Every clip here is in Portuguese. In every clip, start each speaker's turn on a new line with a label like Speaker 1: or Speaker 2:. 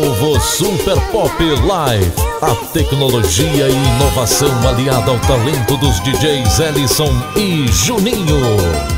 Speaker 1: Novo Super Pop Live. A tecnologia e inovação aliada ao talento dos DJs Ellison e Juninho.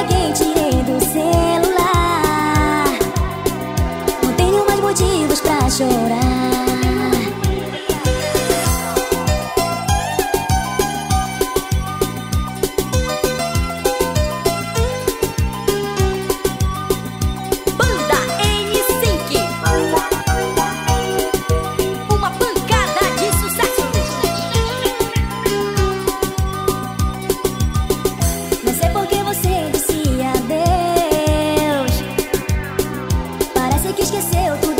Speaker 2: apaguei, tirei do celular. Não tenho mais motivos pra chorar Você que esqueceu tudo.